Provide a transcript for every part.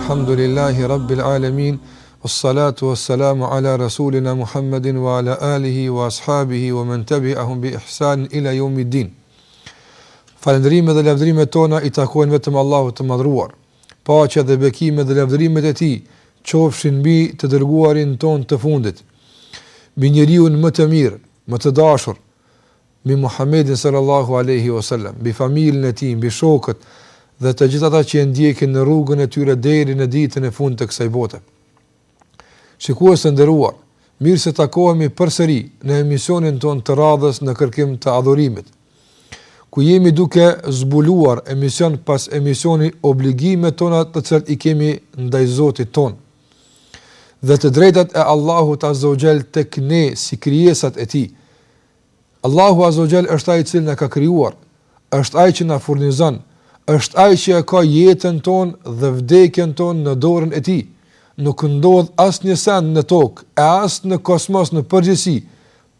Elhamdulillahi Rabbil Alemin, was salatu was salamu ala Rasulina Muhammedin wa ala alihi wa ashabihi wa men tebi'ahum bi ihsanin ila jomi din. Falënderimet dhe lavdërimet tona i takojnë vetëm Allahut të Madhruar. Paqja dhe bekimet dhe lavdërimet e Tij qofshin mbi të dërguarin tonë të fundit, mbi njeriun më të mirë, më të dashur, mbi Muhammedin sallallahu alejhi o selam, mbi familjen e tij, mbi shokët dhe të gjithë ata që e ndjekin në rrugën e tyre deri në ditën e fundit të kësaj bote. Shikues të nderuar, mirë se takohemi përsëri në emisionin tonë të radhës në kërkim të adhurimit, ku jemi duke zbuluar emision pas emisioni obligimet tona të cilat i kemi ndaj Zotit tonë dhe të drejtat e Allahut Azza wa Jall tek ne si krijesat e tij Allahu Azza wa Jall është ai i cili na ka krijuar, është ai që na furnizon, është ai që e ka jetën tonë dhe vdekjen tonë në dorën e tij. Nuk ndodh asnjë send në tokë e as në kosmos në përgjithësi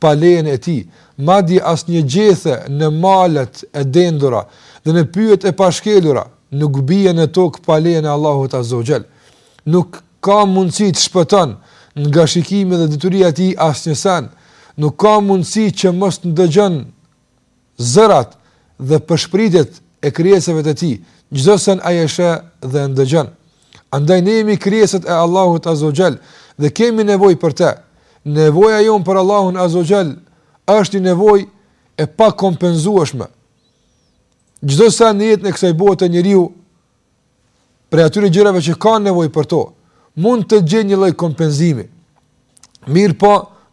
pa lejen e tij, madje asnjë gjethe në malet e dendura dhe në pyjet e pashkelura nuk bie në tokë pa lejen e Allahut Azza wa Jall. Nuk ka mundësi të shpëton nga shikimi dhe dituria e tij asnjë sen. Nuk ka mundësi që mos të ndëgjon zërat dhe pëshpëritjet e krijesave të tij. Çdo sen ai e sheh dhe e ndëgjon. Andaj ne jemi krijesat e Allahut Azza wa Jall dhe kemi nevojë për të. Nevoja jonë për Allahun Azza wa Jall është një nevojë e pakompenzueshme. Çdo sen në jetën e kësaj bote njeriu prej atyre gjërave që ka nevojë për to, mund të gjejë një lloj kompenzimi, mirëpo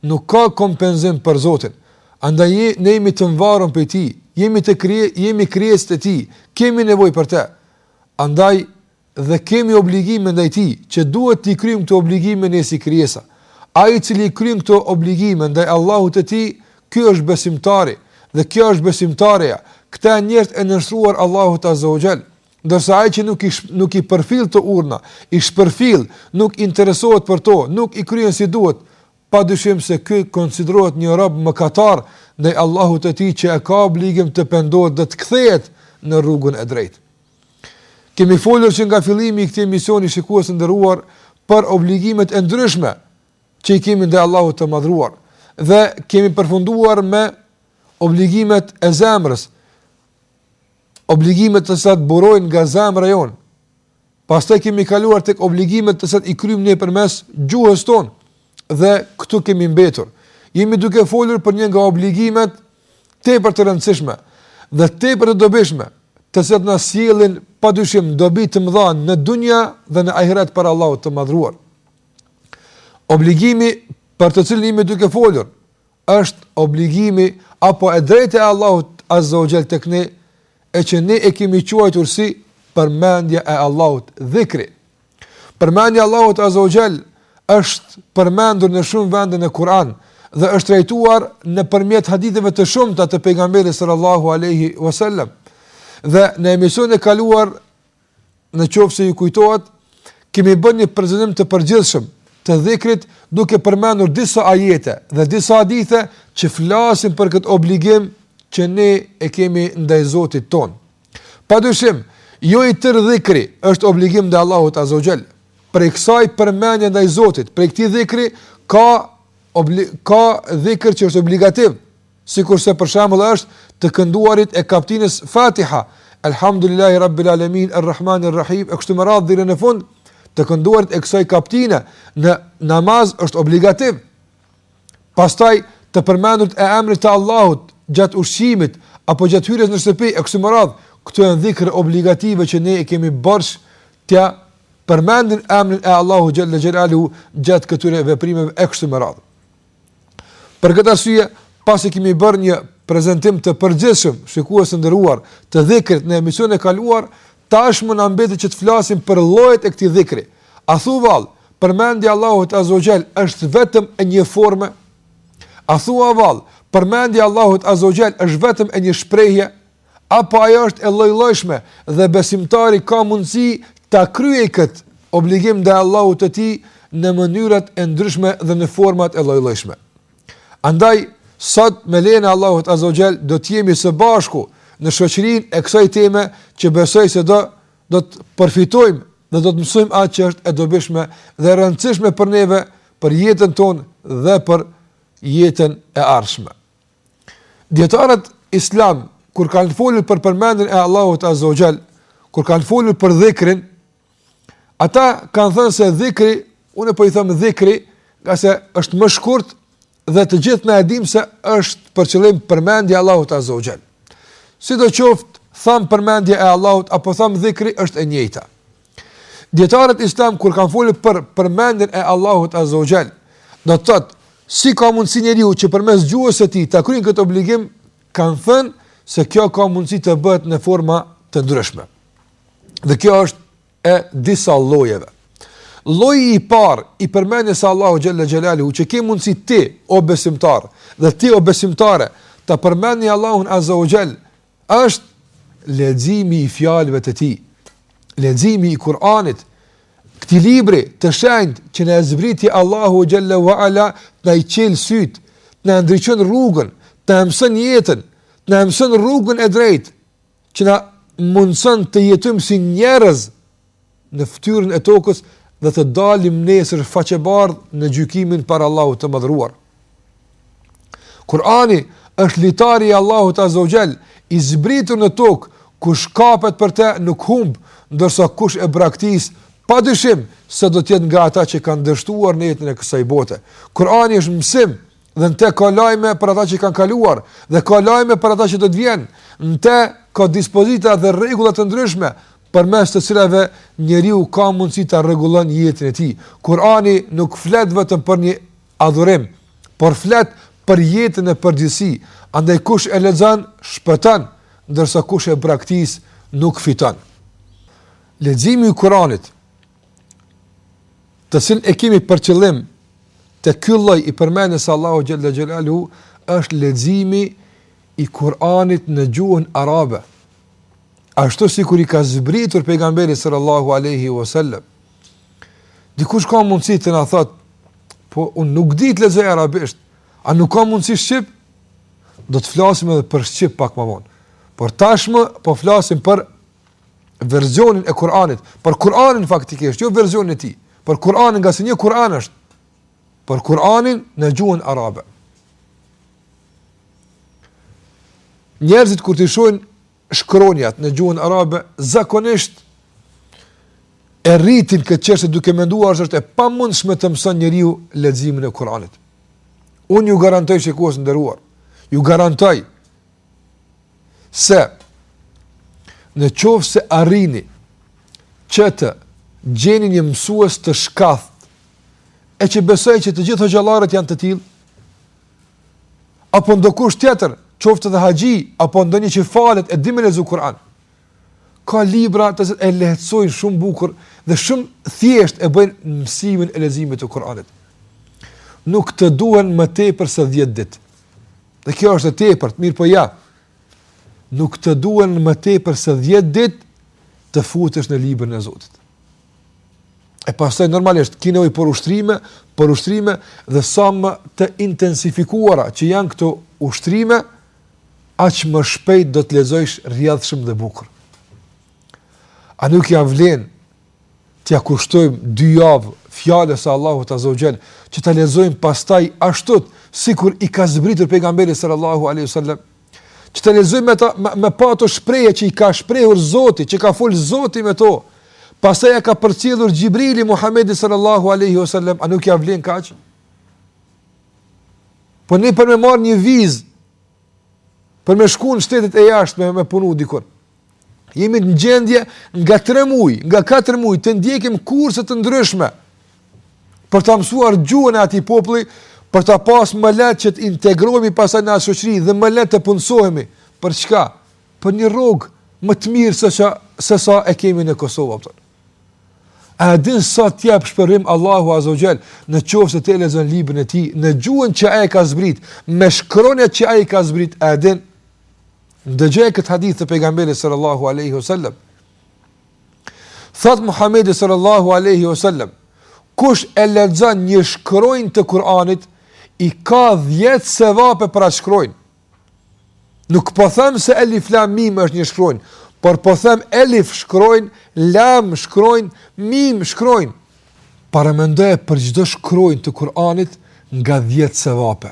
nuk ka kompenzim për Zotin, andaj je, ne jemi të mvarun prej tij, jemi të krije, jemi krijesat e tij, kemi nevojë për te, andaj dhe kemi obligime ndaj tij, që duhet t'i kryejmë këto obligime ne si krijesa, ai i cili i kryen këto obligime ndaj Allahut të tij, Ky është besimtari dhe kjo është besimtareja. Këta janë njerëzit e nënshtruar Allahut Azza wa Jall. Ndërsa ai që nuk i nuk i përfill të urdhrat, i shpërfill, nuk interesohet për to, nuk i kryen si duhet, padyshim se ky konsiderohet një rob mëkatar ndaj Allahut të tij që e ka obligim të pendohet dhe të kthehet në rrugën e drejtë. Kemi folur që nga fillimi i këtij emisioni shikues të nderuar për obligimet e ndryshme që i kemi ndaj Allahut të Madhëruar dhe kemi përfunduar me obligimet e zemrës, obligimet të cilat burojnë nga zemra jonë. Pastaj kemi kaluar tek obligimet të cilat i kryjmë ne përmes gjuhës tonë dhe këtu kemi mbetur. Jemi duke folur për një nga obligimet tepër të rëndësishme dhe tepër të dobishme, të cilat na sjellin padyshim dobi të mëdha në dunja dhe në ahiret tek Allahu i madhruar. Obligimi për të cilin jemi duke folur është obligimi apo e drejta e Allahut Azza wa Jall tek ne, e që ne e kemi quajtur si përmendja e Allahut, dhikri. Përmendja e Allahut Azza wa Jall është përmendur në shumë vende në Kur'an dhe është trajtuar nëpërmjet haditheve të shumta të pejgamberit sallallahu alaihi wasallam. Dhe në emisionin e kaluar Në qoftë se ju kujtohet, kemi bërë një prezantim të përgjithshëm të dhikrit duke përmendur disa ajete dhe disa hadithe që flasin për këtë obligim që ne e kemi ndaj Zotit tonë. Pa dyshim, jo i tërë dhikri është obligim ndaj Allahut Azza wa Jall. Prej kësaj përmendje ndaj Zotit, prej këtij dhikri ka, obli, ka dhikr që është obligativ, Sikurse për shembull është të kënduarit e kaptinës Fatiha, Elhamdulillahi Rabbil Alamin, Errahmanir Rahim, e kështu me radhë deri në fund, të kënduarit e kësaj kaptine në namaz është obligativ. Pastaj të përmendurit e emrit të Allahut gjatë ushqimit apo gjatë hyrjes në shtëpi e kështu me radhë, këto janë dhikr obligative që ne e kemi borxh t'ia përmendim emrin e Allahut xhel-le xhelaluhu gjatë këtyre veprimeve e kështu me radhë. Për këtë arsye, pasi kemi bërë një prezantim të përgjithshëm, shikues të nderuar, të dhikrit në emisionin e kaluar, tashmë na mbetet që të flasim për llojet e këtij dhikri. A thua vallë, përmendja e Allahut Azza wa Jall është vetëm e një forme? A thua vallë, përmendja e Allahut Azza wa Jall është vetëm e një shprehje? apo ajo është e llojllojshme dhe besimtari ka mundësi ta kryejë këtë obligim ndaj Allahut të tij në mënyrat e ndryshme dhe në format e llojllojshme. Andaj sot me lejen e Allahut Azza wa Jall do të jemi së bashku në shoqërinë e kësaj teme që besoj se do do të përfitojmë dhe do të mësojmë atë që është e dobishme dhe e rëndësishme për neve, për jetën tonë dhe për jetën e ardhshme. Dijetarët islam, kur kanë folur për përmendjen e Allahut Azza wa Jall, kur kanë folur për dhikrin, ata kanë thënë se dhikri, unë po i them dhikri, ngase është më shkurt dhe të gjithë ne e dimë se është për qëllim përmendja e Allahut Azza wa Jall. Sidoqoftë, tham përmendja e Allahut apo tham dhikri është e njëjta. Dijetarët islam kur kanë folë për përmendjen e Allahut Azza wa Jall, do të thotë, si ka mundësi njeriu që përmes gjuhës së tij ta kryen këtë obligim, kanë thënë se kjo ka mundësi të bëhet në forma të ndryshme. Dhe kjo është e disa llojeve. Lloji i parë i përmendjes së Allahut xhelle xhelaluhu që ke mundësi ti o besimtar dhe ti o besimtare ta përmendni Allahun Azza wa Jall është leximi i fjalëve të tij, leximi i Kur'anit, këtij libri të shenjtë që na e zbriti Allahu xhalla wa ala të na i çel sytë, të na ndriçon rrugën, të na mëson jetën, të na mëson rrugën e drejtë, që na mundëson të jetojmë si njerëz në fytyrën e tokës dhe të dalim nesër faqebardh në gjykimin para Allahut të Madhëruar. Kurani është litari i Allahut Azza wa Jall, i zbritur në tokë, kush kapet për te nuk humb, ndërsa kush e braktis, padyshim se do të jetë nga ata që kanë dështuar në jetën e kësaj bote. Kurani është mësim dhe në te ka lajme për ata që kanë kaluar dhe ka lajme për ata që do të vjenë. Në te ka dispozita dhe rregulla të ndryshme përmes të cilave njeriu ka mundësi ta rregullon jetën e tij. Kurani nuk flet vetëm për një adhurim, por flet për jetën në përgjithësi. Andaj kush e lexon, shpëton, ndërsa kush e braktis, nuk fiton. Leximi i Kuranit, të cilin e kemi për qëllim te ky lloj i përmendjes së Allahut xhelle xhelaluhu, është leximi i Kuranit në gjuhën arabe. Ashtu sikur i ka zbritur pejgamberit sallallahu alaihi wasallam. Dikush ka mundësi të na thotë, po unë nuk di të lexoj arabisht, a nuk ka mundësi shqip? Do të flasim edhe për shqip pak më vonë. Por tashmë po flasim për versionin e Kur'anit, për Kur'anin faktikisht, jo versionin e tij, për Kur'anin ngase një Kur'an është, për Kur'anin në gjuhën arabe. Njerëzit kur të shojnë shkronjat në gjuhën arabe zakonisht e rritin këtë çështje duke menduar se është e pamundshme të mëson njeriu leximin e Kuranit. Unë ju garantoj shikues të nderuar, ju garantoj se në qoftë se arrini që të gjeni një mësues të shkathët e që besoj që të gjithë hoxhallarët janë të tilë, apo ndokush tjetër, qoftë dhe haxhi, apo ndonjë që falet e din me lezu Kur'an. Ka libra që ta lehtësojnë shumë bukur dhe shumë thjesht e bëjnë mësimin e lezimit të Kur'anit. Nuk të duhen më tepër se 10 ditë. Dhe kjo është e tepër, mirëpo ja. Nuk të duhen më tepër se 10 ditë të futesh në librin e Zotit. E pastaj normalisht ki nevojë për ushtrime, për ushtrime dhe sa më të intensifikuara që janë këto ushtrime, aq më shpejt do të lezojsh rrjedhshëm dhe bukur. A nuk ja vlen t'ja kushtojmë dy javë fjalës së Allahut Azza wa Jall, që ta lezojmë pastaj ashtu sikur i ka zbritur pejgamberit sallallahu alaihi wasallam? Që ta lezojmë, ta, me, me pa ato shprehje që i ka shprehur Zoti, që ka folë Zoti me to, pastaj e ka përcjellur Xhibrili Muhammedit sallallahu aleyhi ue sallem, a nuk ja vlen kaq? Po ne për me marrë një vizë, për me shku në shtetet e jashtme, me punu dikun, Jemi në gjendje nga 3 muaj, nga 4 muaj të ndjekim kurse të ndryshme për ta mësuar gjuhën e atij populli, për ta pas më lehtë që të integrohemi pastaj në shoqëri dhe më lehtë të punësohemi. Për çka? Për një rrogë më të mirë se sa se sa e kemi në Kosovë apo. A din sa t'i jap shpërblim Allahu Azza Jall në qoftë se e lezon librin e tij në gjuhën që ai e ka zbrit, me shkronjat që ai e ka zbrit, a din Ndëgjoje këtë hadith të pejgamberit sallallahu alaihi wasallam. Thotë Muhamedi sallallahu alaihi wasallam, kush e lexon një shkronjë të Kuranit, i ka 10 sevape për atë shkronjë. Nuk po them se elif lam mim është një shkronjë, por po them elif shkronjë, lam shkronjë, mim shkronjë. Paramendoje për çdo shkronjë të Kuranit nga 10 sevape.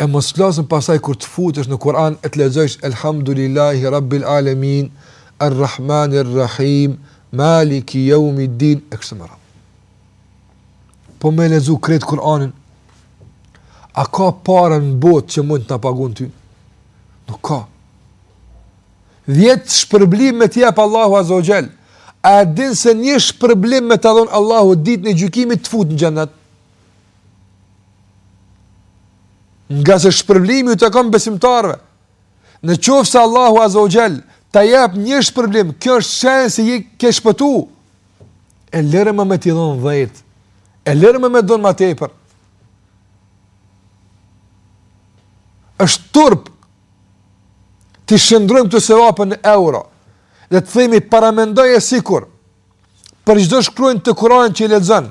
E mos flasim pastaj kur të futesh në Kur'an e të lezojsh Elhamdulillahi Rabbil Alamin, Ar-Rahman Ar-Rahim, Maliki Yawmiddin e kështu me radhë. Po me lezu krejt Kur'anin. A ka para në botë që mund të ta pagun ty? Nuk ka. Dhjetë shpërblime t'i jep Allahu Azze ue xhel, a din se një shpërblim me ta dhon Allahu ditën e gjykimit të fut në xhennet? Ngase shpërblimi ju takon besimtarve, në qoftë se Allahu Azze ue xhel ta jep një shpërblim, kjo është shenë se ke shpëtu, e lëre ma me t'i dhonë dhetë, e lëre ma me dhonë ma tepër, është turp t'i shndërrojmë këto sevape në euro, dhe të themi paramendoje sikur, për çdo shkronjë të Kur'anit që e lezon,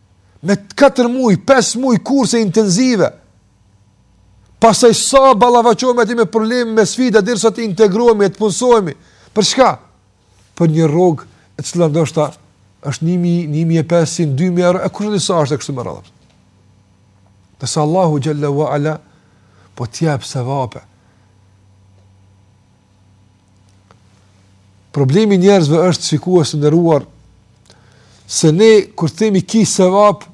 me 4 muaj, 5 muaj kurse intensive. Pastaj sa ballafaqohemi atje me probleme, me sfida derisa të integrohemi, të punësohemi. Për çka? Për një rrogë e cila ndoshta është 1000, 1500, 2000 euro, e kush e di sa është, e kështu me radhë. Ndërsa Allahu xhalla wa ala po të jep sevape. Problemi i njerëzve është shikues të nderuar se ne kur themi ki sevap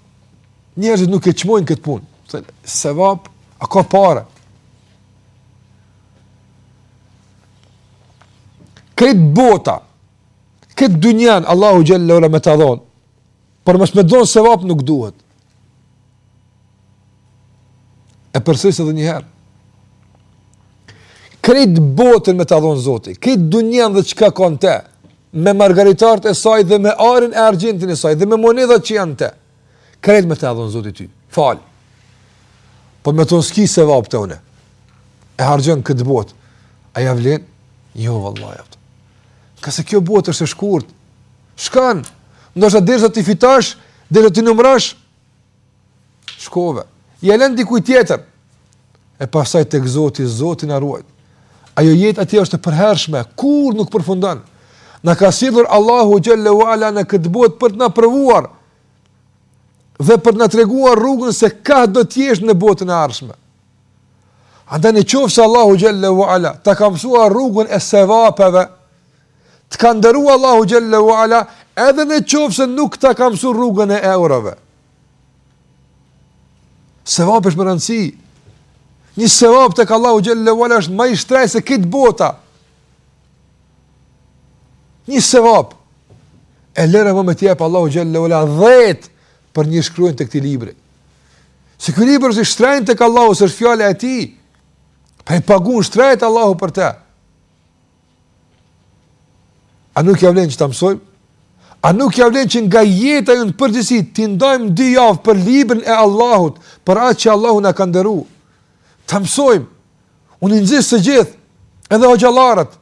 njerëzit nuk e çmojnë këtë punë. Se sevap s'ka pare. Krejt bota, krejt dynjan Allahu xhallahu ala me ta dhanë. Por mos me të dhanë sevap nuk duhet. E përsëris edhe një herë. Krejt botën me ta dhanë Zoti, krejt dynjan dhe çka ka në të, me margaritart e saj dhe me arin e argjentin e saj dhe me monedhat që janë në të. Krejt me ta dhanë Zoti ty. Fal. Po me të thanë s'ki sevap te unë. E harxhon këtë botë. A ia vlen? Jo vallahi. Ka se kjo botë është e shkurt. Shkan, ndoshta derisa t'i fitosh, derisa t'i numërosh, shkove. Ia len dikujt tjetër. E pastaj tek Zoti, Zoti na ruajtë. Ajo jetë atje është e përhershme, kurrë nuk përfundon. Na ka sjellur Allahu xhallahu ala në këtë botë për të na provuar dhe për të na treguar rrugën se ka do të jesh në botën e ardhshme. Andaj në qoftë se Allahu xhallahu ala ta ka mësuar rrugën e sevapeve, Të ka nderu Allahu xhelle ue ala edhe në qoftë se nuk ta ka mësu rrugën e eurove. Sevapi është me rëndësi. Një sevap tek Allahu xhelle ue ala është ma i shtrejtë se krejt bota. Një sevap. E lëre më me të jep Allahu xhelle ue ala dhjetë për një shkronjë të këtij libri. Se ky libër është i shtrenjtë tek Allahu, se është fjala e tij. Pa i paguan shtrejtë Allahu për te. A nuk ia vlen që ta mësojmë? A nuk ia vlen që nga jeta jonë në përgjithësi t'i ndajmë dy javë për librin e Allahut, për atë që Allahu na ka nderu? Ta mësojmë. Unë i nxis të gjithë, edhe hoxhallarët,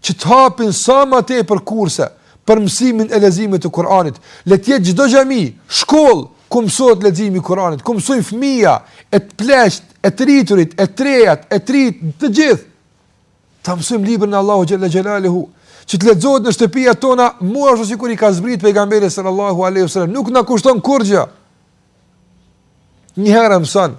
që të hapin sa më tepër kurse, për mësimin e leximit të Kuranit. Le të jetë çdo xhami, shkollë ku mësohet leximi i Kuranit, ku mësojnë fëmija, e të pleqtë, e të riturit, e të rejat, e të rinjtë, të gjithë. Ta mësojmë librin e Allahut xhalla xhelaluhu, që të lexohet në shtëpiat tona, mu ashtu sikur i ka zbrit pejgamberi sallallahu alaihi wasallam, nuk na kushton kurrgjë. Një herë mëson.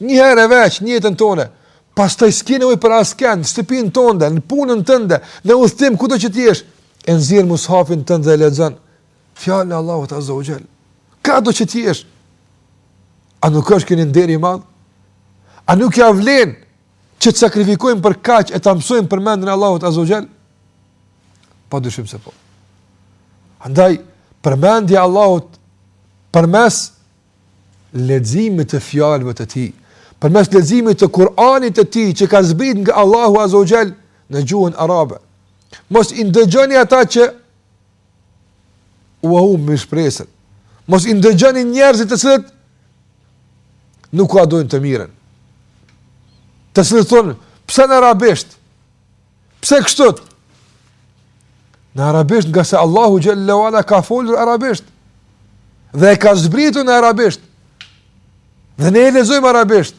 Një herë veç në jetën tonë. Pastaj s'ke nevojë për askënd, në shtëpinë tënde, në punën tënde, në udhtim kudo që të jesh, e nxjerr mushafin tënd dhe lexon. Fjalën e Allahut azza wa xal. Kudo që të jesh. A nuk është ky nder i madh? A nuk ja vlen? që të sakrifikojmë për kaq e ta mësojmë përmendjen e Allahut azza xal? Pa dyshim se po. Andaj përmendja e Allahut përmes leximit të fjalëve të tij, përmes leximit të Kur'anit të tij që ka zbrit nga Allahu azza xal në gjuhën arabe. Mos i ndëgjoni ata që ua humin shpresën, mos i ndëgjoni njerëzit të cilët nuk ua dojnë të mirën, të cilët thonë, pse në arabisht, pse kështu, në arabisht ngase Allahu xhelle ue ala ka folur arabisht, dhe e ka zbritur në arabisht, dhe ne e lexojmë arabisht,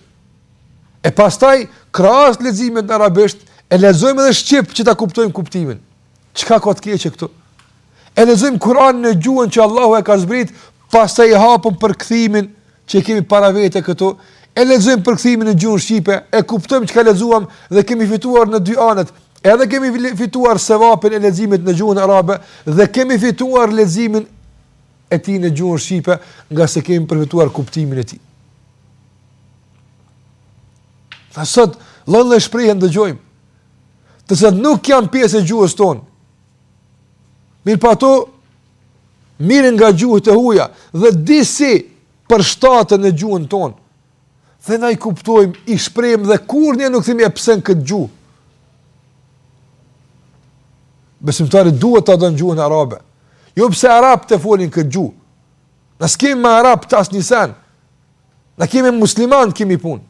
e pastaj krahas leximit në arabisht, e lexojmë edhe shqip që ta kuptojmë kuptimin, Çka ka të keqe këtu? E lexojmë Kur'anin në gjuhën që Allahu e ka zbrit, pastaj e hapim përkthimin që kemi para vete këtu. E lexojmë përkthimin në gjuhën shqipe, e kuptojmë çka lexuam dhe kemi fituar në dy anët. Edhe kemi fituar sevapin e leximit në gjuhën arabe dhe kemi fituar leximin e tij në gjuhën shqipe, ngase kemi përfituar kuptimin e tij. Sa sot lloj-lloj shprehje ndëgjojmë, të cilat nuk janë pjesë e gjuhës tonë. Mirëpo ato mirren nga gjuhët e huja, dhe disi përshtaten në gjuhën tonë. Dhe na i kuptojmë, i shprehim dhe kurrë ne nuk themi e pse n'këtë gjuhë. Besimtari duhet ta don gjuhën arabe. Jo pse arabët e folin këtë gjuhë. Na s'kemi me arabët asnjë sen. Na kemi musliman kemi punë.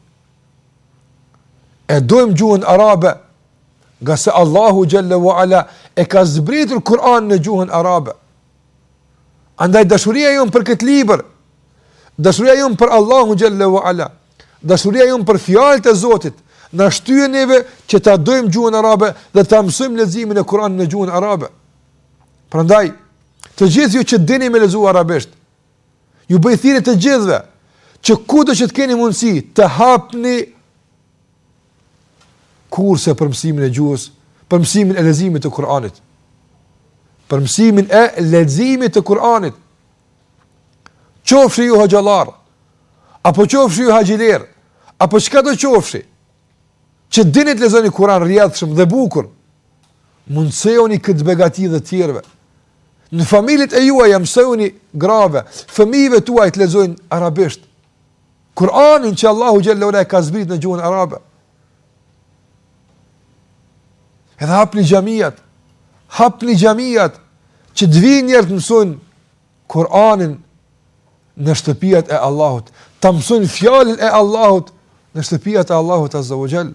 E dojmë gjuhën arabe, ngase Allahu xhelle ue ala e ka zbritur Kur'anin në gjuhën arabe. Andaj dashuria jonë për këtë libër, dashuria jonë për Allahun xhelle ue ala, dashuria jonë për fjalët e Zotit, na shtyn neve që ta dojmë gjuhën arabe dhe ta mësojmë leximin e Kur'anit në gjuhën arabe. Prandaj, të gjithë ju që dini me lexu arabisht, Ju bëj thirrje të gjithëve që kudo që të keni mundësi të hapni kurse për mësimin e gjuhës, për mësimin e leximit të Kuranit. Për mësimin e leximit të Kuranit. Qofshi ju hoxhallar, apo qofshi ju haxhiler, apo çkado qofshi, Që të dini të lexoni Kur'an rrjedhshëm dhe bukur. Mundësojuni këtë begati dhe të tjerëve. Në familjet e juaja mësoni grave, fëmijëve tuaj të lexojnë arabisht. Kur'anin që Allahu xhelle ue ala e ka zbrit në gjuhën arabe. Edhe hapni xhamiat, hapni xhamiat që të vinë njerëz të mësojnë Kur'anin në shtëpiat e Allahut, ta mësojnë fjalën e Allahut në shtëpiat e Allahut Azza wa Jall.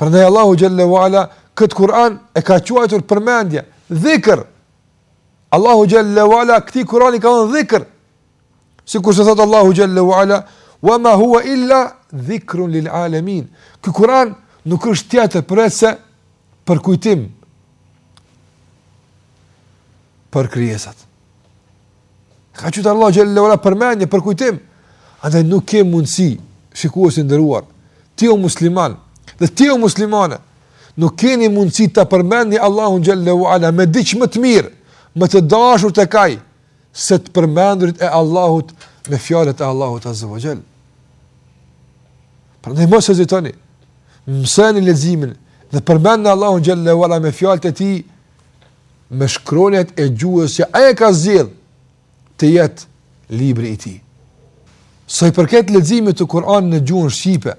Prandaj Allahu Xhelle wa Ala, këtë Kur'an e ka quajtur përmendje, dhikër. Allahu Xhelle wa Ala, këtij Kur'ani i ka thënë dhikër. Sikur se thotë Allahu Xhelle wa Ala, wa ma hua illa dhikrun lil alemin. Ky Kur'an nuk është tjetër përveçse përkujtim për krijesat. Ka quajtë Allahu Xhelle wa Ala përmendje përkujtim, andaj nuk ke mundësi, shikues i nderuar, ti o musliman, dhe ti o muslimane, nuk keni mundësi ta përmendni Allahun Xhelle wa Ala me diç më të mirë, më të dashur tek Ai, se të përmendurit e Allahut me fjalët e Allahut Azza wa Jall. Prandaj mos hezitoni, mësojeni leximin dhe përmendni Allahun Xhelle wa Ala me fjalët e tij, me shkronjat e gjuhës që ai e ka zgjedh të jetë libri i tij. Sa i përket leximit të Kur'anit në gjuhën shqipe,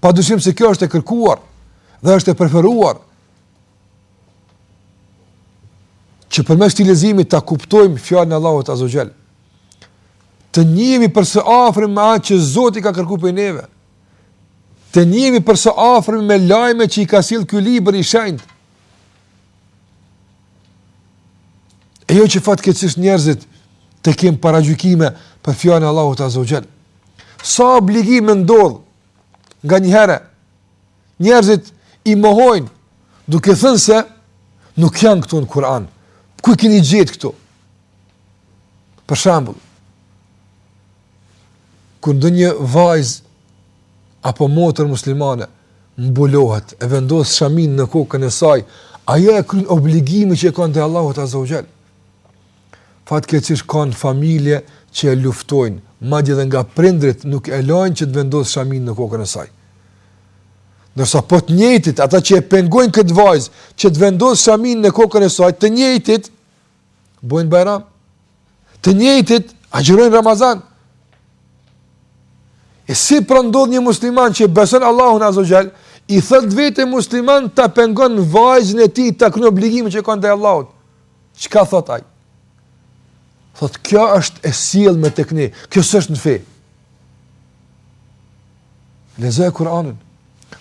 pa dyshim se kjo është e kërkuar dhe është e preferuar që përmes këtij leximi ta kuptojmë fjalën e Allahut Azza Jall. Të njihemi për së afërmi me atë që Zoti ka kërku prej neve. Të njihemi për së afërmi me lajmet që i ka sjell ky libër i shenjtë. E jo që fatkeqësisht njerëzit të kenë paragjykime për fjalën e Allahut Azza Jall. Sa obligime ndodh nganjëherë Njerëzit i mohojnë duke thënë se nuk janë këtu në Kur'an. Ku i keni gjetë këtu? Për shembull, kur ndonjë vajzë apo motër muslimane mbulohet e vendos shaminë në kokën e saj, ajo e kryen obligimin që e ka ndaj Allahut azza wa jall. Fatkeqësisht kanë familje që e luftojnë, madje dhe nga prindërit nuk e lajnë që të vendosë shaminë në kokën e saj. Ndërsa po të njëjtit, ata që e pengojnë këtë vajzë që të vendosë shaminë në kokën e saj, të njëjtit bojnë bajram. Të njëjtit agjërojnë Ramazan. E si pra ndodh që një musliman që beson Allahun Azza Jall, i thotë vetes musliman ta pengon vajzën e tij ta kryen obligimin që ka ndaj Allahut. Çka thot ai? Thot kjo është e sjellme tek ne. Kjo s'është në fe. Lexoje Kur'anin.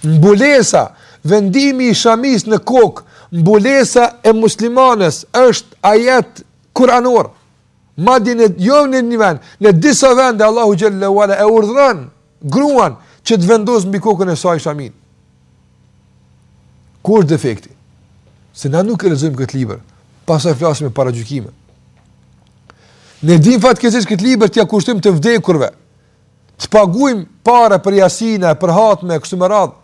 Mbulesa, vendimi i shamisë në kokë, mbulesa e muslimanes është ajet kuranor. Madje jo në një vend, në disa vende Allahu xhelle ue ala e urdhëron gruan që të vendosë mbi kokën e saj shaminë. Ku është defekti? Se na nuk e lexojmë këtë libër, pastaj flasim paragjykime. Ne dim fatkeqësisht këtë libër t'ia kushtojmë të vdekurve. Të paguajmë para për jasina, për hatme, kështu me radhë.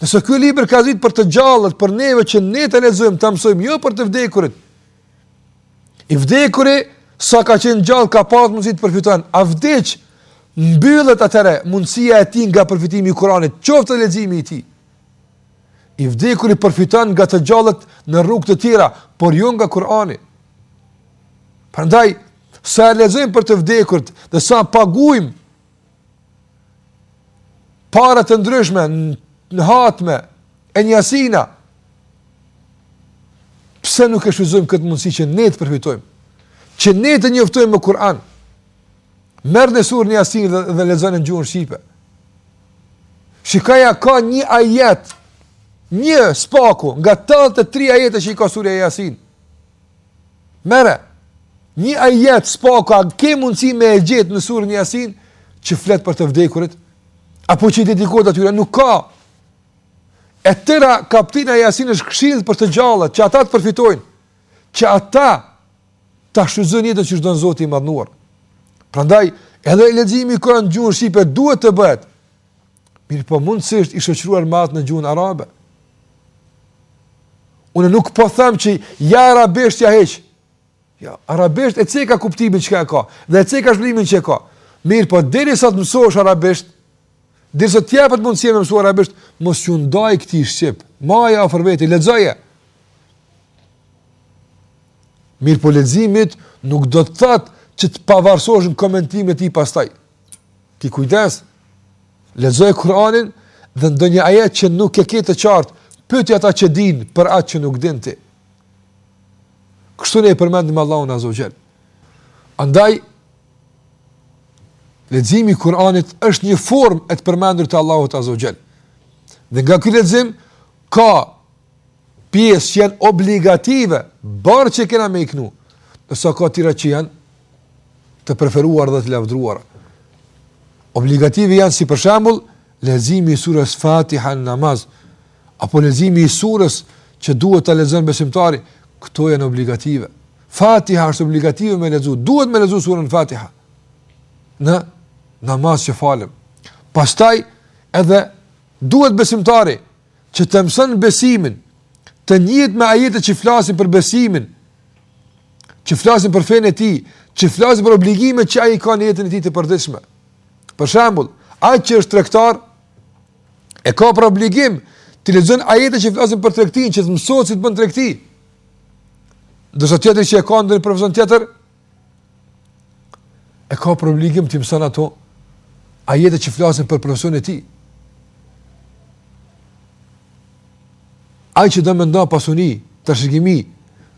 Nëse ky libër ka zbritur për të gjallët, për neve që ne të lexojmë, ta mësojmë jo për të vdekurit, I vdekuri sa ka qenë gjallë ka pas mundësi të përfiton. A vdiq, mbyllet atëhere mundësia e tij nga përfitimi i Kuranit, qoftë leximi i tij. I vdekuri përfiton nga të gjallët në rrugë të tjera, por jo nga Kurani. Prandaj sa e lexojmë për të vdekurt, dhe sa paguajmë para të ndryshme, në hatme, e n'jasina, pse nuk e shfrytëzojmë këtë mundësi që ne të përfitojmë, që ne të njoftohemi me Kur'an, merrne suren Jasin dhe, dhe lexone në gjuhën shqipe, shiko a ka një ajet, një së paku, nga tetëdhjetë e tri ajete që i ka surja Jasin, Merre, një ajet së paku, a ke mundësi me e gjetë në suren Jasin, që flet për të vdekurit, apo që i dedikohet atyre, nuk ka. E tëra kaptina Jasin është këshillë për të gjallët, që ata të përfitojnë, që ata ta shfrytëzojnë jetën që e don Zoti i madhëruar. Prandaj, edhe leximi i Kuranit në gjuhën shqipe duhet të bëhet, Mirëpo mundësisht i shoqëruar me atë në gjuhën arabe. Unë nuk po them që ja arabisht ja heq. Ja, arabisht e ka kuptimin çka e ka, dhe e ka zhvillimin që e ka. Mirëpo, derisa të mësosh arabisht, derisa t'jepet mundësia me mësu arabisht, mos iu ndaj këtij shqip, maja afër veti, lexoje. Mirëpo, leximi nuk do të thotë që të pavarësohesh në komentime ti pastaj. Ki kujdes. Lexoje Kur'anin dhe ndonjë ajet që nuk e ke të qartë, pyeti ata që din për atë që nuk din ti. Kështu ne e përmendim Allahun Azza wa Jall. Andaj leximi i Kur'anit është një formë e të përmendurit të Allahut Azza wa Jall. Dhe nga ky lexim ka pjesë që janë obligative, farz që kena me i kry, ndërsa ka tjera që janë të preferuar dhe të lavdëruar. Obligative janë si për shambull, leximi i sures Fatiha në namaz, apo leximi i sures që duhet ta lexon besimtari, këto janë obligative. Fatiha është obligative me lexu, duhet me lexu suren Fatiha në namaz që falem. Pastaj edhe duhet besimtari që ta mëson besimin, të njihet me ajetet që flasin për besimin, që flasin për fenë e tij, që flasin për obligimet që ai ka në jetën e tij të përditshme. Për shambull, ai që është tregtar, e ka për obligim t'i lexon ajetet që flasin për tregtinë, që të mësohet si të bën tregti. Ndërsa tjetri që e ka ndonjë profesion tjetër, e ka për obligim t'i mëson ato ajete që flasin për profesionin e tij. Ai që do me nda pasuri, trashëgimi,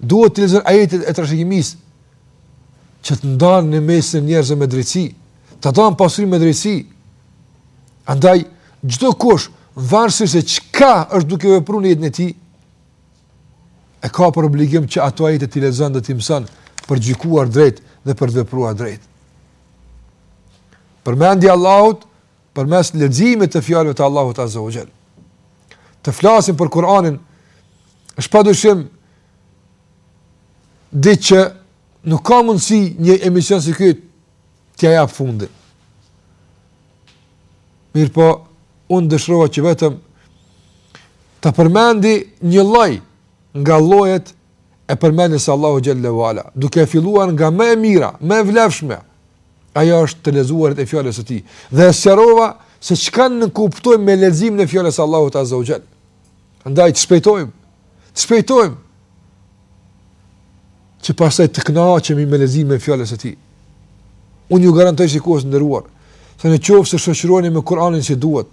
duhet të lexojë ajetet e trashëgimisë që të ndan në mesin e njerëzve me drejtësi, ta ndan pasurinë me drejtësi. Andaj çdokush varësisht se çka është duke vepru në jetën e tij, e ka për obligim që ato ajete t'i lexon dhe t'i mëson për gjykuar drejt dhe për të vepruar drejt. Përmendja e Allahut përmes leximit të fjalëve të Allahut azza wa xhall. Të flasim për Kur'anin është padyshim diçka që nuk ka mundësi një emision si ky t'ia jap fundin. Mirëpo, unë dëshirova që vetëm ta përmendi një lloj nga llojet e përmendjes së Allahut xhalla wa ala, duke filluar nga më e mira, më e vlefshme. Ajo është të lexuarit e fjalës së tij. Dhe sqarova se çka ne kuptojmë me leximin e fjalës së Allahut azza wa xhall. Andaj të shpejtojmë Të shpejtojmë që pastaj të kënaqemi me leximin e fjalës së tij. Unë ju garantoj shikues të nderuar, se në qoftë se shoqëroheni me Kur'anin si duhet,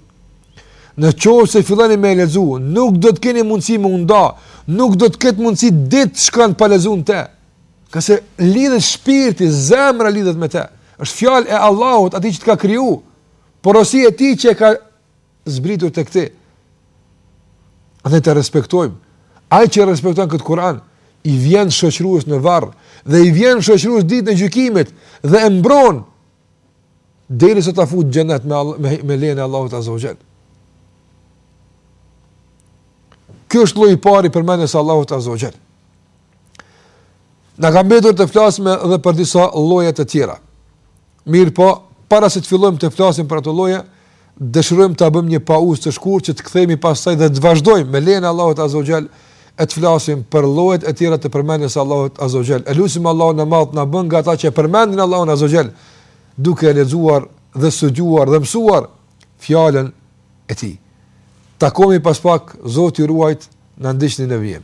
në qoftë se filloni me lexu, nuk do të keni mundësi me u nda, nuk do të ketë mundësi dita të shkon pa lexu në te. Pse? Se lidhet shpirti, zemra lidhet me të. Është fjalë e Allahut, atij që të ka kriju. Porosi e tij që e ka zbritur tek ti. Andaj ta respektojmë. Ai që e respekton këtë Kur'an i vjen shoqërues në varr dhe i vjen shoqërues ditën e gjykimit dhe e mbron derisa ta fut në xhenet me me, me lejen e Allahut azza wa xhall. Ky është lloji i parë i përmendjes së Allahut azza wa xhall. Na ka mbetur të flasim edhe për disa lloje të tjera. Mirëpo, para se të fillojmë të flasim për ato lloje, dëshirojmë të bëjmë një pauzë të shkurtë që të kthehemi pastaj dhe të vazhdojmë me lejen e Allahut Azza wa Jall e të flasim për llojet e tjera të përmendjes së Allahut Azza wa Jall. E lusim Allahun e Madh na bën nga ata që përmendin Allahun Azza wa Jall duke lexuar dhe studiuar dhe mësuar fjalën e tij. Takohemi pas pak, Zoti u ruajt, na ndiqni në vijim.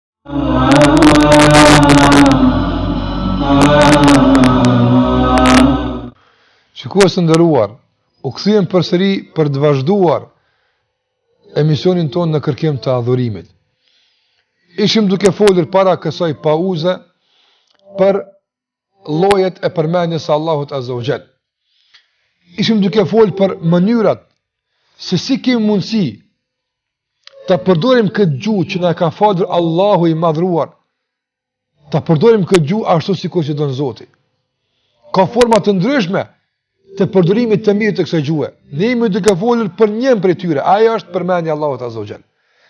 Shikues të nderuar, u kthyem përsëri për të vazhduar emisionin tonë në kërkim të adhurimit. Ishim duke folur para kësaj pauze për llojet e përmendjes së Allahut Azza wa Jall. Ishim duke fol për mënyrat se si kemi mundësi ta përdorim këtë gjuhë që na ka falur Allahu i madhëruar. Ta përdorim këtë gjuhë ashtu sikur që don Zoti. Ka forma të ndryshme të përdorimit të mirë të kësaj gjuhe. Ne jemi duke folur për një prej tyre, ajo është përmendja e Allahut Azza wa Jall.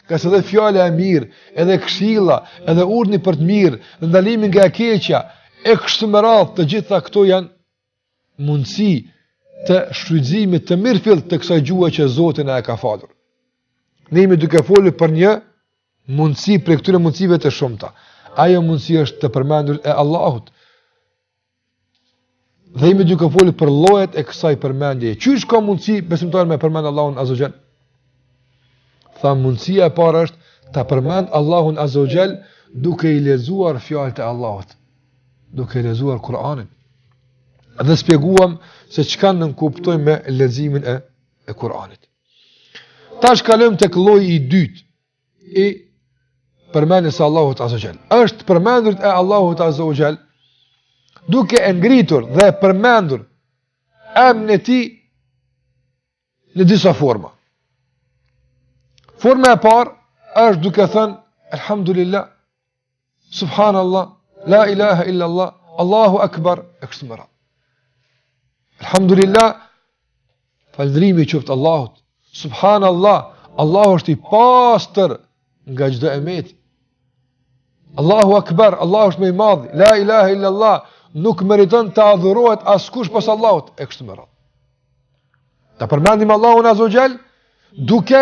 Pasi edhe fjala e mirë, edhe këshilla, edhe urdhri për të mirë, ndalimi nga e keqja, e kështu me radhë, të gjitha këto janë mundësi të shfrytëzimit të mirëfilltë të kësaj gjuhe që Zoti na e ka falur. Ne jemi duke folur për një mundësi prej këtyre mundësive të shumta. Ajo mundësi është të përmendurit e Allahut. Dhe jemi duke folur për llojet e kësaj përmendje. Qysh ka mundësi besimtari me përmend Allahun Azza wa Jall? Tha mundësia e parë është ta përmend Allahun Azza wa Jall duke i lexuar fjalët e Allahut, duke i lexuar Kur'anin. Dhe shpjeguam se çka nënkuptojmë me leximin e, e Kur'anit. Tash kalojmë tek lloji i dytë, i përmendjes së Allahut Azza wa Jall. është përmendurit e Allahut Azza wa Jall, duke e ngritur dhe përmendur emrin e tij në disa forma. Forma e parë është duke thënë, Elhamdulillah, Subhanallah, la ilaha illa Allah, Allahu akbar, e kështu me radhë. Alhamdulillah, falënderimi qoftë Allahut. Subhanallah, Allahu është i pastër nga çdo e metë. Allahu akbar, Allahu është më i madh. La ilaha illa Allah, nuk meriton të adhurohet askush pos Allahut, e kështu me radhë. Ta përmendim Allahun azza wa xhal duke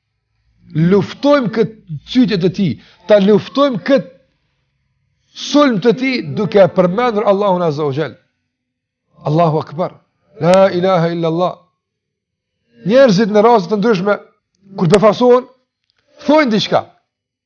luftojmë këtë cytje të tij, ta luftojmë këtë sulm të tij, duke e përmendur Allahun Azza wa Xhel. Allahu Akbar, la ilaha illa Allah. Njerëzit në raste të ndryshme, kur befasohen, thojnë diçka.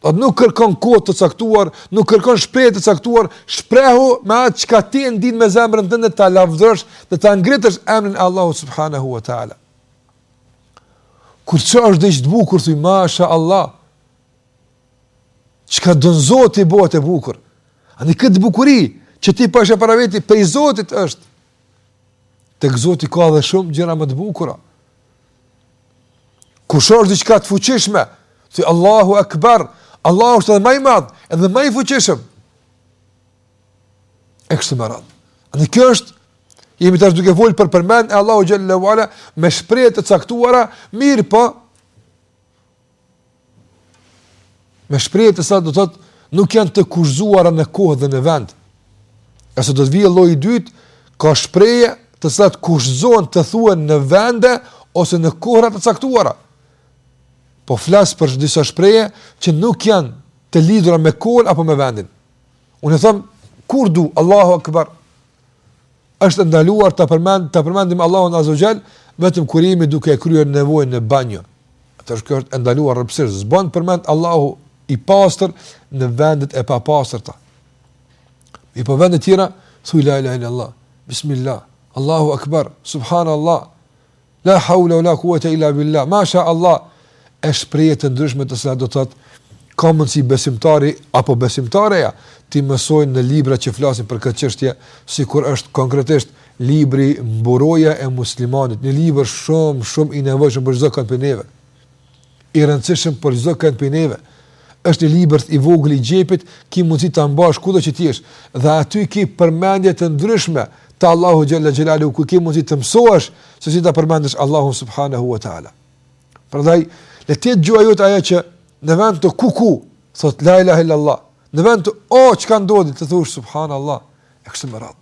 Pra nuk kërkon kohë të caktuar, nuk kërkon shprehje të caktuar, shprehu me atë çka ti e ndien me zemrën tënde ta lavdërosh dhe ta ngritësh emrin e Allahut subhanahu wa taala. Kur sheh diç të bukur thuj masha Allah. Çka don Zoti bëhet e bukur. Edhe këtë bukuri që ti pashë para vetes prej Zotit është. Tek Zoti ka edhe shumë gjëra më të bukura. Kur sheh diçka të fuqishme, thuj Allahu Akbar, Allahu është edhe më i madh, edhe më i fuqishëm. E kështu me radhë. Në kjo është jemi tash duke folur për përmendjen e Allahu xhallahu ala me shprehje të caktuara, mirëpo Me shprehje të cilat do të thotë nuk janë të kushtëzuara në kohë dhe në vend. Se do të vijë lloji i dytë, ka shprehje të cilat kushtëzohen të thuhen në vende ose në kohëra të caktuara. Po flas për disa shprehje që nuk janë të lidhura me kohën apo me vendin. Unë e them kur du Allahu Akbar, Është e ndaluar ta përmend ta përmendim Allahun Azza wa Jall vetëm kur jemi duke kryer nevojën në banjo. Aty është, kjo është e ndaluar rreptësisht, s'bën të përmendet Allahu i pastër në vendet e papastërta. Mirëpo në vendet tjera, thuj la ilaha illallah, bismillah, Allahu akbar, subhanallah, La haula wala kuwata illa billah. Masha Allah e shprehje të ndryshme të cilat do të thotë ka mundësi besimtari apo besimtareja t'i mësojnë në libra që flasin për këtë çështje, sikur është konkretisht libri Mburoja e muslimanit, një libër shumë shumë i nevojshëm për çdokënd prej neve. i rëndësishëm për çdokënd prej neve. Është një libër i vogël i xhepit, ki mundësi ta mbash kudo që ti jesh dhe aty ki përmendje të ndryshme të Allahu xhalla xhelalu ku ki mundësi të mësohesh se si ta përmendësh Allahun subhanahu wa taala. Prandaj le të jetë gjuha jote ajo që në vend të kuku thot la ilaha illallah, në vend të o çka ndodhi të thosh subhanallah e kështu me radhë.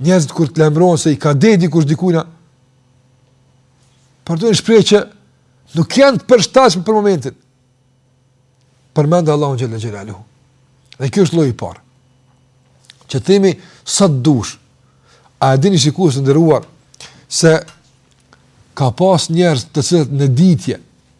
Njerëzit kur të lajmërohen se i ka dek dikush dikujna, përdorin shprehje që nuk janë të përshtatshme për momentin. Përmendë Allahun xhele xhelaluhu. Dhe kjo është lloji i parë. Që themi, sa të dush, a e dini shikues të nderuar, se ka pas njerëz të cilët në ditje,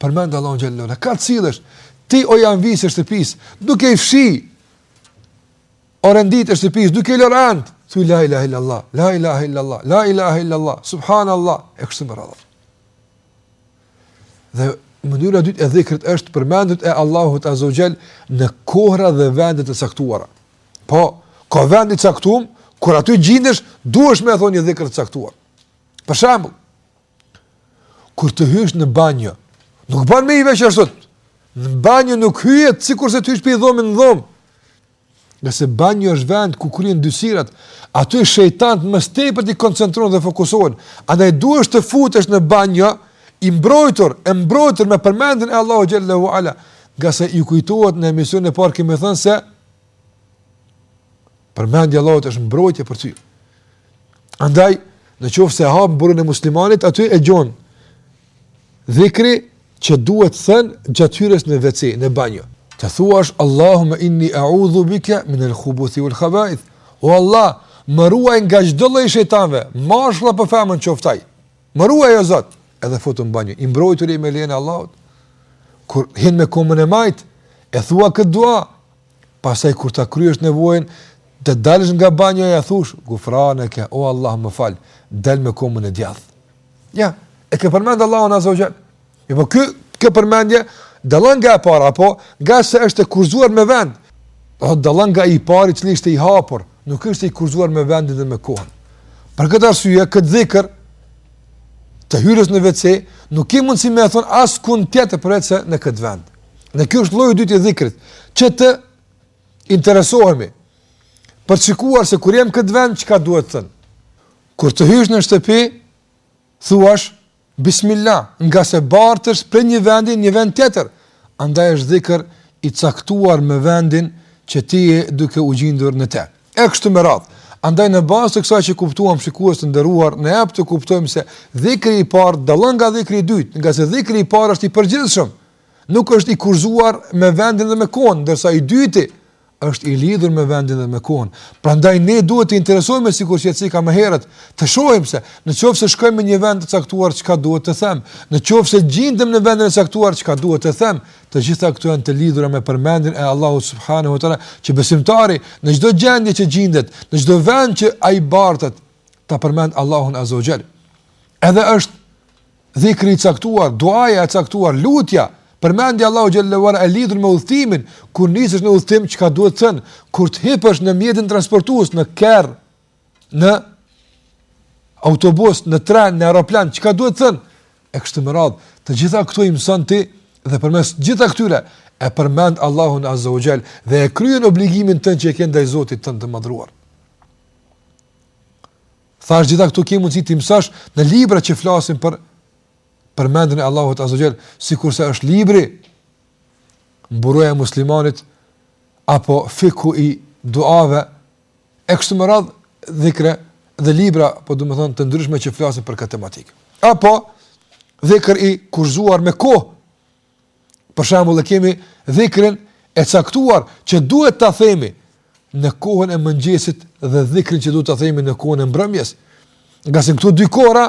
Përmend Allahun xhelle ue ala. Kalli çfshi ti amvise e shtëpis, duke i fshi orenditë e shtëpis, duke i la enët, thuj la ilaha illallah, la ilaha illallah, la ilaha illallah, subhanallah, e kështu me radhë. Dhe mënyra e dytë e dhikrit është përmendja e Allahut Azze ue xhel në kohëra dhe vende të caktuara. Po, ka vend të caktum, kur aty gjindesh, duhesh me thonë një dhikr të caktuar. Për shembull, Kur të hysh në banjo, nuk ban me hy veç ashtu. Në banjo nuk hyhet, sikurse të hysh prej dhome në dhomë. Ngase banjo është vend ku kryhen ndysirat, aty shejtanët më së tepërmi koncentrohen dhe fokusohen. Andaj duhesh të futesh në banjo, i mbrojtur, e mbrojtur me përmendjen e Allahut xhelle ue ala, ngase ju kujtohet në emisionin e parë kemi thënë se, Përmendja e Allahut është mbrojtje për ty. Andaj, në qoftë se hap Mburojën e muslimanit, aty e gjon. Dhikri që duhet thën gjatë hyrjes në WC, në banjo. Të thuash Allahumma inni a'udhu bika min al-khubuthi wal-khaba'ith. O Allah, më ruaj nga çdo lloj shejtani, mashkull apo femër qoftë ai. Më ruaj o Zot, edhe futu në banjë. I mbrojtur me lejen e Allahut. Kur hin me komën e majt, e thua këtë dua, Pastaj kur ta kryesh nevojën, të dalësh nga banjoja thush, "Gufraneke, o Allah, më fal, del me komën e djathtë." Ja, e ke përmend Allahun Azza wa Jall. E po kjo, kjo përmendje dallon nga e para po ngase është e kufizuar me vend. Po dallon nga i pari që ishte i hapur, nuk ishte i kufizuar me vendin dhe me kohën. Për këtë arsye, këtë dhikr të hyrjes në WC, nuk ki mundësi me e thonë askund tjetër përveçse në këtë vend. Dhe ky është lloji i dytë i dhikrit, që të interesohemi për të shikuar se kur jam në këtë vend çka duhet thënë. Kur të hysh në shtëpi, thuash bismillah, ngase bartesh prej një vendi në një vend tjetër. Andaj është dhikr i caktuar me vendin që ti je duke u gjindur në te. E kështu me radhë. Andaj në bazë të kësaj që kuptuam shikues të nderuar, na jep të kuptojmë se dhikri i parë dallon nga dhikri i dytë, ngase dhikri i parë është i përgjithshëm, nuk është i kushtëzuar me vendin dhe me kohën, ndërsa i dyti është i lidhur me vendin dhe me kohën. Prandaj ne duhet të interesohemi sikur që ceka më herët, të shohim se në qoftë se shkojmë në një vend të caktuar çka duhet të them, në qoftë se gjindem në vendin e caktuar çka duhet të them, të gjitha këto janë të lidhura me përmendjen e Allahut subhanahu wa taala, që besimtari në çdo gjendje që gjindet, në çdo vend që ai bartet, ta përmend Allahun azza wa jall. Edhe është dhikri i caktuar, duaja e caktuar, lutja, përmendja e Allahut jalla wa ala e lidhur me udhëtimin, kur nisesh në udhëtim çka duhet të thënë, kur të hipësh në mjetin transportues, në kerr, në autobus, në tren, në aeroplan, çka duhet të thënë? E kështu me radhë, të gjitha këto i mëson ti dhe përmes gjitha këtyre e përmend Allahun azza wa jall dhe e kryen obligimin tënd që e ke ndaj Zotit tënd të madhruar. Thash gjitha këto ke mundësi t'i mësosh në libra që flasin për përmendjen e Allahut Azza Jall, sikurse është libri Mburoja e muslimanit apo fikhu i duave e kështu me radh dhikre dhe libra, po du me thonë të ndryshme që flasin për këtë tematikë. Apo dhikr i kushtëzuar me kohë Për shembull, e kemi dhikrin e caktuar që duhet ta themi në kohën e mëngjesit dhe dhikrin që duhet ta themi në kohën e mbrëmjes. Ngase në këto dy kohëra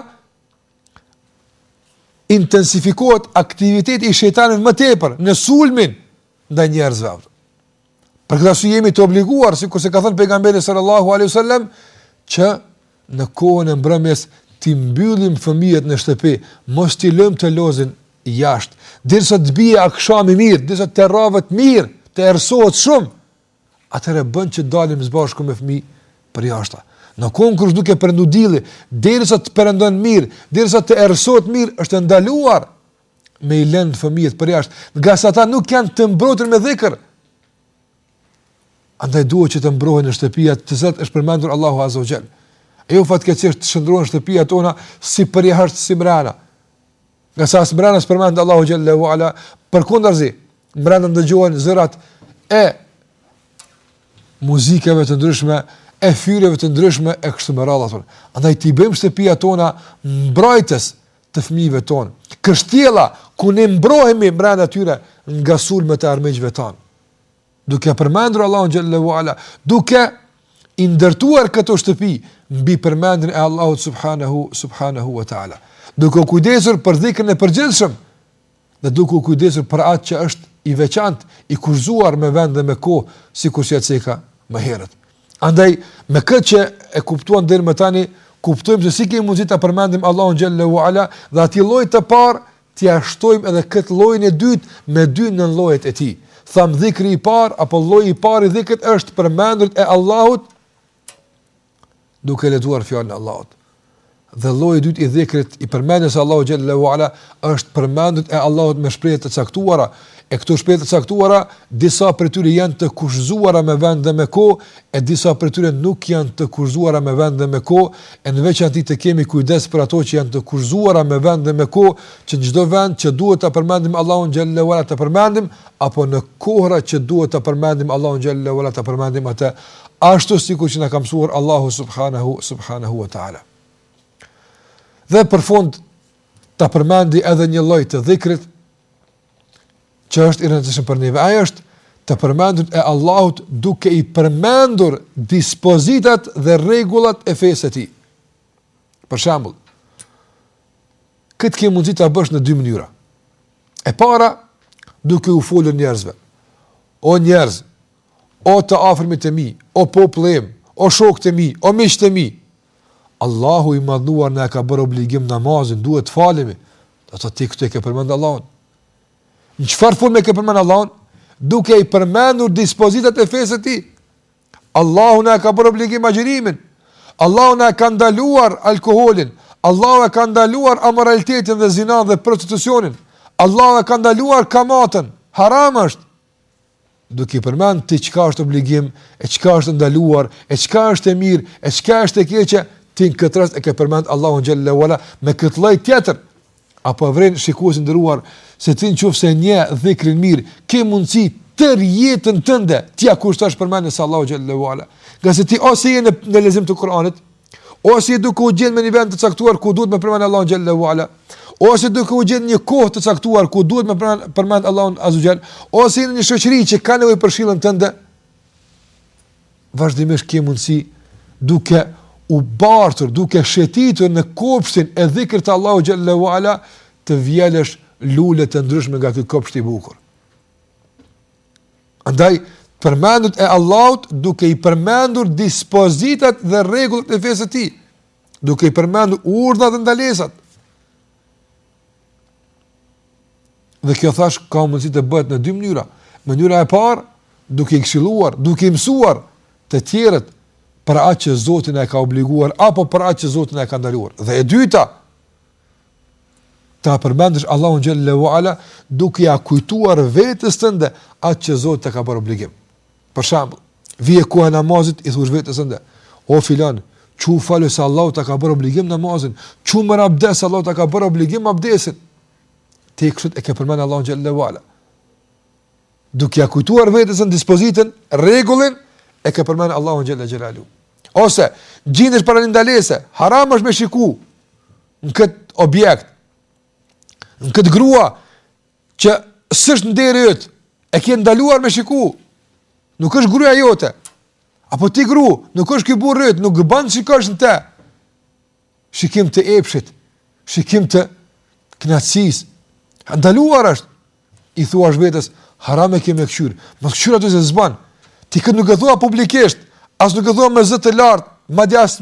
intensifikohet aktiviteti i shejtanëve më tepër në sulmin ndaj njerëzve. Për këtë arsye jemi të obliguar, sikurse ka thënë pejgamberi sallallahu alaihi wasallam, që në kohën e mbrëmjes t'i mbyllim fëmijët në shtëpi, mos t'i lëmë të lozin jashtë, derisa të bie akshami mirë, derisa terravet mirë, të errësohet shumë. Atëherë bën që dalim së bashku me fëmijë përjashta. Në kohën kur është duke prendu dilli, derisa të perëndon mirë, derisa të errësohet mirë, është e ndaluar me i lënë fëmijët përjashtë, ngase ata nuk janë të mbrojtur me dhikr. Andaj duhet që të mbrohen në shtëpia në të cilat është përmendur Allahu Azza wa Jall. A jo fatkeqësisht të shndrrohen shtëpiat tona si përjashtë si mbrana. Ngase as mbrana s'përmendet Allahu Jalla wa Ala, përkundrazi mbrana ndëgjohen zërat e muzikave të ndryshme, e fyreve të ndryshme e kështu me radhë ato. Andaj t'i bëjmë shtëpiat tona mbrojtës të fëmijëve tonë, kështjella ku ne mbrohemi brenda tyre nga sulmet e armiqve tanë. Duke përmendur Allahun jalla wa ala, duke i ndërtuar këto shtëpi mbi përmendjen e Allahut subhanahu wa taala. Duke u kujdesur për dhikrin e përgjithshëm dhe duke u kujdesur për atë që është i veçantë, i kushtëzuar me vend dhe me kohë, sikur që e ceka më herët. Andaj, me këtë që e kuptuam deri më tani, kuptojmë se si kemi mundësi ta përmendim Allahun xhelle ue ala dhe atij llojit të parë, t'ia shtojmë edhe këtë llojin e dytë me dy nënllojet e tij. Thamë dhikri i parë, apo lloji i parë i dhikrit është të përmendurit e Allahut, duke lexuar fjalën e Allahut. Dhe lloji i dytë i dhikrit, i përmendjes së Allahut xhelle ue ala, është të përmendurit e Allahut me shprehje të caktuara, e këto shprehje të caktuara, disa prej tyre janë të kushtëzuara me vend dhe me kohë, e disa prej tyre nuk janë të kushtëzuara me vend dhe me kohë, e në veçanti të kemi kujdes për ato që janë të kushtëzuara me vend dhe me kohë, që në çdo vend që duhet ta përmendim Allahun xhelle ue ala ta përmendim, apo në kohëra që duhet ta përmendim Allahun xhelle ue ala ta përmendim atë, ashtu sikur që na ka mësuar Allahu subhanahu subhanahu ue teala. Dhe për fund ta përmendi edhe një lloj të dhikrit që është i rëndësishëm për neve. Ai është të përmendurit e Allahut duke i përmendur dispozitat dhe rregullat e fesë së tij. Për shembull, këtë ke mundësi ta bësh në dy mënyra. E para, duke u folur njerëzve. O njerëz, O të afërmit e mi, o popull im, o shokët e mi, o miqtë e mi, Allahu i madhnuar na e ka bërë obligim namazin, duhet të falemi. Do të thotë ti këtu e ke përmend Allahun. Në çfarë forme ke përmend Allahun? Duke i përmendur dispozitat e fesë së tij. Allahu na e ka bërë obligim agjërimin. Allahu na e ka ndaluar alkoholin. Allahu e ka ndaluar amoralitetin dhe zinan dhe prostitucionin. Allahu e ka ndaluar kamatën. Haram është. duke i përmend ti çka është obligim, e çka është ndaluar, e çka është e mirë, e çka është e keqe, ti në këtë rast e ke përmend Allahun xhelle ue ala me këtë lloj tjetër. Apo e vren shikues i nderuar se ti në qoftë se e njeh dhikrin mirë, ke mundësi tërë jetën tënde t'ia kushtosh përmendjes së Allahut xhelle ue ala. Ngase ti ose je në, në lexim të Kuranit, Ose duke u gjend në një vend të caktuar ku duhet me përmend Allahun xhelle ue ala. Ose duke u gjend në një kohë të caktuar ku duhet me përmend Allahun azze ue xhel, ose në një shoqëri që ka nevojë për këshillën tënde. Vazhdimisht ke mundësi duke u bartur, duke shëtitur në kopshtin e dhikrit të Allahut xhelle ue ala të vjelësh lule të ndryshme nga ky kopsht i bukur. Andaj, të përmendurit e Allahut duke i përmendur dispozitat dhe rregullat e fesë së tij, duke i përmendur urdhrat dhe ndalesat. Dhe kjo thashë ka mundësi të bëhet në dy mënyra. Mënyra e parë, duke i këshiluar, duke i mësuar të tjerët për atë që Zoti na e ka obliguar, apo për atë që Zoti na e ka ndaluar. Dhe e dyta, Ta përmendësh Allahun xhelle uala duke ia kujtuar vetes tënde atë që Zoti të ka bërë obligim. Për shembull, vjen koha namazit i thush vetes tënde, o filan, çu falë se Allahu të ka bërë obligim namazin, çu merr abdes se Allahu të ka bërë obligim abdesin. Ti kështu e ke përmend Allahun xhelle uala. Duke ia kujtuar vetes tënde dispozitën, rregullin e ke përmend Allahun xhelle xhelalu. Ose gjindesh para një ndalese, haram është me shiku në këtë objekt, në këtë grua që s'është nderi yt, e ke ndaluar me shiku, nuk është gruaja jote, apo ti grua, nuk është ky burri yt, nuk bën të shikosh në te, shikim të epshit, shikim të knaqësisë, ndaluar është, i thuash vetes, haram e ke me këqyrë, mos këqyr aty se s'ban, ti këtë nuk e thua publikisht, as nuk e thua me zë të lartë, madje as,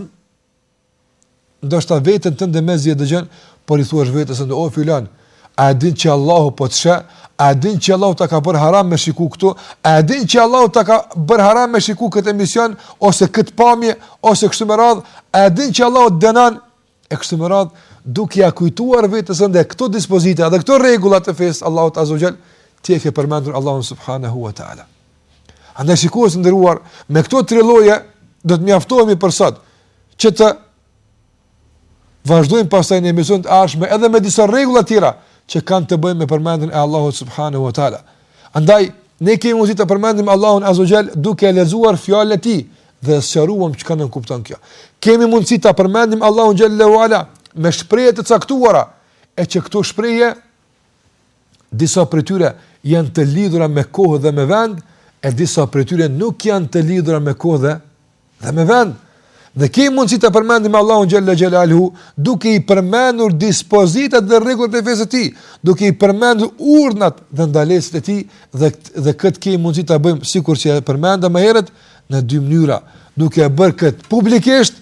ndoshta veten tënde mezi e dëgjon, por i thuash vetes tënde, o filan, A e din që Allahu po të sheh? A e din që Allahu ta ka bërë haram me shiku këtu? A e din që Allahu ta ka bërë haram me shiku këtë emision, ose këtë pamje, ose kështu me radhë? A e din që Allahu të dënon? E kështu me radhë, duke ia kujtuar vetes tënde këto dispozita dhe këto rregulla të fesë Allahut azze ve xhel, ti e ke përmendur Allahun subhanahu wa ta'ala. Andaj shikues të nderuar, me këto tri lloje, do të mjaftohemi për sot, që të Vazhdojmë pastaj në emisionet e ardhshme edhe me disa rregulla të tjera që kanë të bëjnë me përmendjen e Allahut subhanahu wa taala. Andaj ne kemi mundësi ta përmendim Allahun azze ve xhel duke lexuar fjalën e tij dhe sqaruam çka nënkupton kjo. Kemi mundësi ta përmendim Allahun xhelle ue ala me shprehje të caktuara e që këto shprehje Disa prej tyre janë të lidhura me kohë dhe me vend, e disa prej tyre nuk janë të lidhura me kohë dhe, dhe me vend. Dhe kemi mundësi ta përmendim Allahun xhelle xhelaluhu, duke i përmendur dispozitat dhe rregullat e fesë së tij, duke i përmendur urdhnat dhe ndalesat e tij, dhe, dhe këtë kemi mundësi ta bëjmë, sikur që e përmenda më herët, në dy mënyra, duke e bërë këtë publikisht,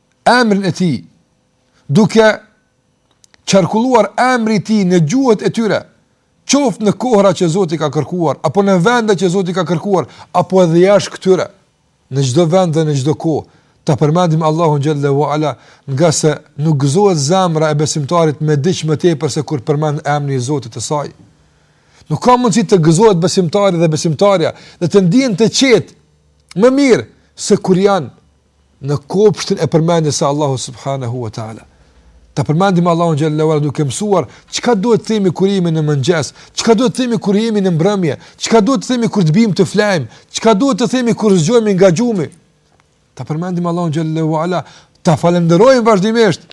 emrin e tij, duke qarkulluar emri i tij në gjuhët e tyre, qoftë në kohëra që Zoti ka kërkuar, apo në vende që Zoti ka kërkuar, apo edhe jashtë këtyre, në çdo vend dhe në çdo kohë, ta përmendim Allahun xhelle wa ala, ngase nuk gëzohet zemra e besimtarit me diç më tepër se kur përmendet emni i Zotit të saj. Nuk ka mundësi të gëzohet besimtari dhe besimtarja, dhe të ndihen të qetë, më mirë, se kur janë në kopshtin e përmendjes së Allahut subhanahu wa taala. Ta përmendim Allahun xhallahu ala duke mësuar çka duhet të themi kur jemi në mëngjes, çka duhet të themi kur jemi në mbrëmje, çka duhet të themi kur të bimë të flajmë, çka duhet të themi kur zgjohemi nga gjumi. Të përmendim Allahun xhallahu ala, ta falënderojmë vazhdimisht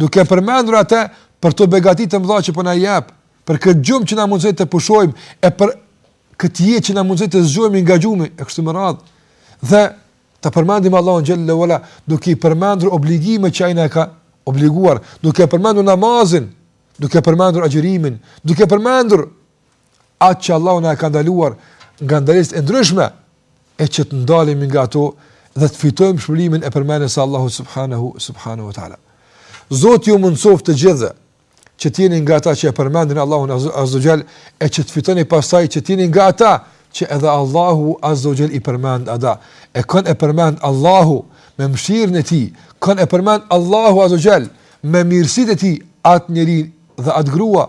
duke përmendur atë për këto begati të mëdha që po na jep, për këtë gjumë që na mundësoi të pushojmë e për këtë jetë që na mundësoi të zgjohemi nga gjumi e kështu me radhë. Dhe Ta përmendim Allahun xhelle wala, duke i përmendur obligimet që ai na ka obliguar, duke e përmendur namazin, duke e përmendur agjërimin, duke e përmendur atë që Allahu na ka ndaluar nga ndalesat e ndryshme e që të ndalemi nga ato dhe të fitojmë shpërblimin e përmendjes së Allahut subhanahu subhanahu wa taala. Zoti ju mundsoft të gjithëve që të jeni nga ata që e përmendin Allahun Azza Jall e që të fitoni pastaj që të jeni nga ata që edhe Allahu Azza Jall i përmend ata. E kon e përmend Allahu me mëshirën e tij, kon e përmend Allahu Azza Jall me mirësitë e tij atë njeri dhe atë grua,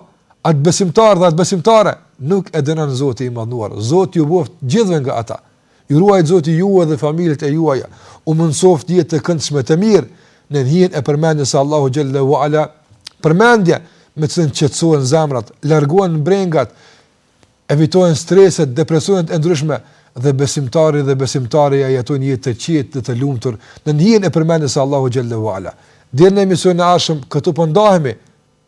atë besimtar dhe atë besimtare, nuk e dënon Zoti i Madhnuar. Zoti ju bëft gjithve nga ata. Ju ruajt Zoti juve dhe familjet e juaja. U mundsoft jetë të këndshme të mirë nën hijen e përmendjes së Allahu xhalla uala. Përmendja me të cilën qetësohen zemrat, largohen brengat, evitohen streset, depresionet e ndryshme dhe besimtari dhe besimtarja jetojnë jetë të qetë dhe të lumtur nën hijen e përmendjes së Allahu xhalla uala. Deri në emisionin e ardhshëm këtu po ndahemi.